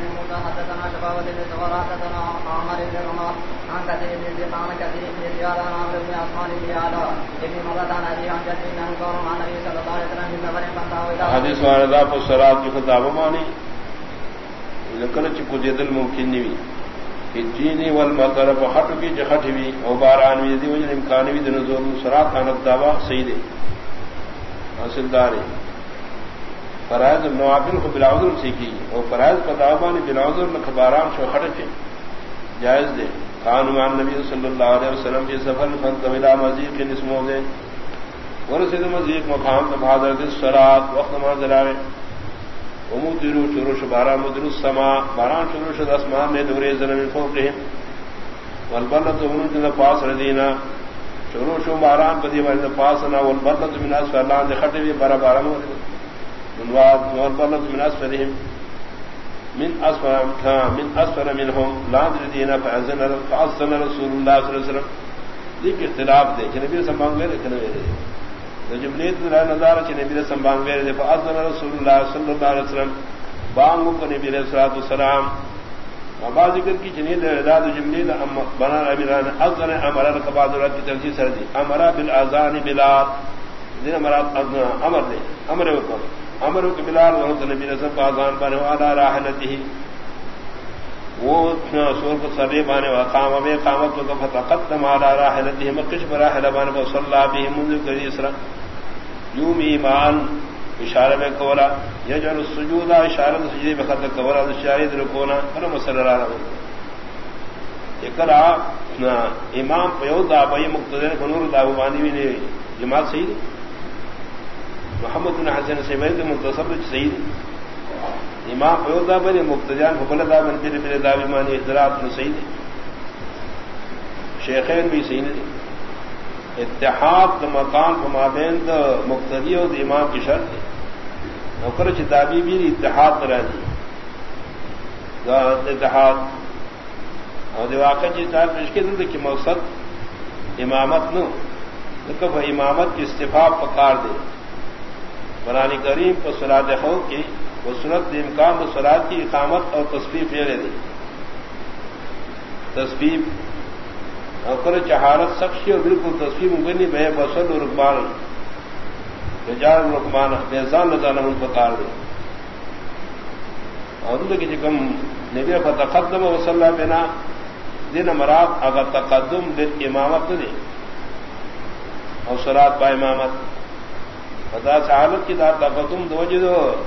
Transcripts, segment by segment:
بن موسى حدثنا شبابة بن زهر حدثنا عمر بن عمر عن كثير بن زيد عن كثير بن زياد عن عمرو بن عثمان بن علا ابن مرة عن أبي عن جد من قول عن النبي صلى الله عليه وسلم من سفر فانتهوا إلى حدیث واردہ پر سرات کی خطاب مانی لکن چکو جدل ممکن نہیں کہ والمطر پر حٹ کی جخٹ بھی او باران بھی دی وجہ امکان بھی دنزور سرات خانت دعویٰ سیدے۔ حاصل دارے۔ فرائض نوافل کو بلاؤزر سیکھی۔ اور فرائض پتابا نے بلاؤزر میں خباران شو خڑچے جائز دے۔ خانمان نبی صلی اللہ علیہ وسلم کے سفر فن طویلا مزید کے نسموں دے ورسد مزید مقام تو بہادر سرات وقت منظر آئے امو درو شروش بارہ مدر السما۔ باران شروش اسمان نے دورے زمین فوقہم والبلد امرود پاس ردینا۔ شروع شو باران پدی والد پاسنا والبلد من اسفر لان دے خطے بھی بارہ بارہ مدر۔ من اسفلهم من اسفل من اسفل منهم، لا الذين فاذن فاذن رسول الله صلى الله عليه وسلم. دیکھ اختلاف دے کہ نبی سے مانگ لے کہ نہیں جملے ذرا نظر کہ نبی سے مانگ لے فاذن رسول الله صلی اللہ علیہ وسلم. بانگ کو نبی علیہ الصلوۃ والسلام. ابا ذکر کی جنی دے اعداد جملے دا بنا امران اذن امر القباد رد کی ترجیح سر دی. امر بالاذان بلا. دین مراد امر دے امر وکم امر کے بلال وحد نبی رسم کا آزان بانے والا راحلتی وہ سور کو سبے بانے والا وقام ابے قامت کو فتقدم على راحلته مکش براحل بانے کو صلی اللہ به منذ کری اسرا یوم ایمان، اشارہ میں کولا، یجعل السجود، اشارہ سجدے میں خط کولا شاہد رکونا فرم صلی اللہ علیہ وسلم اقرا امام پیودا بھائی مقتدر، بنور دا بانی نے جماعت صحیح محمد بن حسن سے میں منتصب سعید. امام پیودا بن مقتدیان حبلدا بن پھر پھر دابی مانی اختلاف نے سعید. شیخین بھی صحیح نہیں اتحاد مکان فمابین دا مقتدی اور امام کی شرط ہے نوکر چتابی بھی اتحاد کرا دی اتحاد. اور واقع چیز پیش کے دل کہ مقصد امامت نو. امامت کی استفاق پکار دے قرآن کریم کو سراد ہو کی وہ سنت امکان سراد کی اقامت اور تصویر پھیرے دی تصویر اور چہارت سخشی اور بالکل تصویر مبنی بے بسل اور رقبان رجال رقبان بیزان نظان ان پکار دے۔ اور ان کی کم نبی کا تقدم و صلی بنا دن مراد اگر تقدم دن امامت دے اور سراد با امامت۔ خدا صحابت کی دار تقدم دو جدو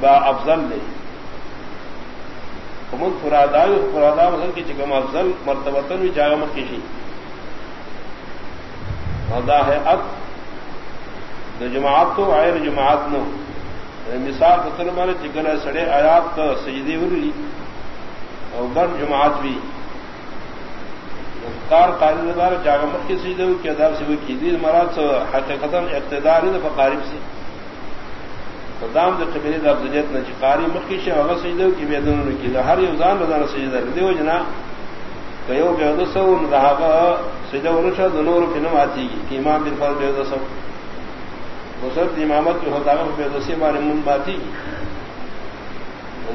با افضل دے۔ کمل فرادا فرادا مسل کی چکم افضل مرتبتن بھی جاگا مت کشی خدا ہے اب دو جماعت تو آئے جماعت نو. یعنی مثال پتر مارے چکن سڑے آیات تو سجدی ہوئی اور گرم جماعت بھی کار قائد دار جاگمت کی سجدے کی ادار سے ہوئی کی دی، مراد سے حقیقت اقتدار ہے فقارب سے قدام دے قبیلے دا افضلیت نہ چکاری قاری مکی سے اگر سجدے کی بے دونوں کی ہر یوزان نظر سجدہ دے ہو جنا کہو بے دو سو نہ رہا کا سجدہ ورشا دونوں رو فنم آتی گی، کہ امام بالفال بے دو سو۔ مسرت امامت کی ہوتا ہے بے دو سے بارے من باتی گی۔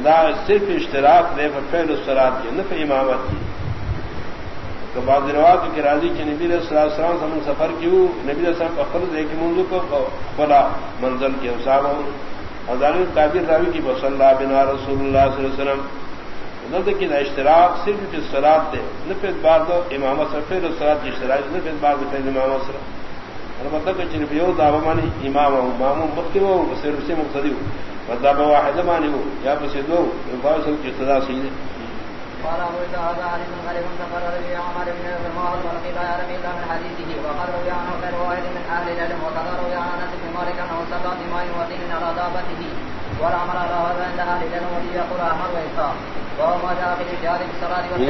دا صرف اشتراک دے پر فعل الصلاۃ کی نہ امامت کی۔ تو بعض روایت کی راضی کی نبی علیہ السلام سے سفر کیوں؟ نبی علیہ السلام کا فرض ہے کہ منظور کو کھلا منزل کے حساب ہوں۔ اور کابر راوی کی بس اللہ بنا رسول اللہ صلی اللہ علیہ وسلم، نہ کہ اشتراک، صرف کی سرات دے، نہ پھر بار دو امام سفید سرات کی اشتراک، نہ پھر بار دو امام سر مطلب کہ صرف یہ دعوی مانی امام ہوں مامو مکتی ہو صرف سے مقتدی ہو بداب واحد مانی ہو یا بس دو کی ابتدا سیدھے قال ابو هذا حديث غريب تقرر به عمر بن المعاذ والقيل لا يرمي الا من حديثه، وقال روي عنه غير واحد من اهل العلم وكذا روي عن انس بن مالك انه صلى بماء ودين على دابته والامر على هذا عند اهل العلم وفي يقول احمد واسحاق وهو ما جاء في الاجتهاد بالصلاه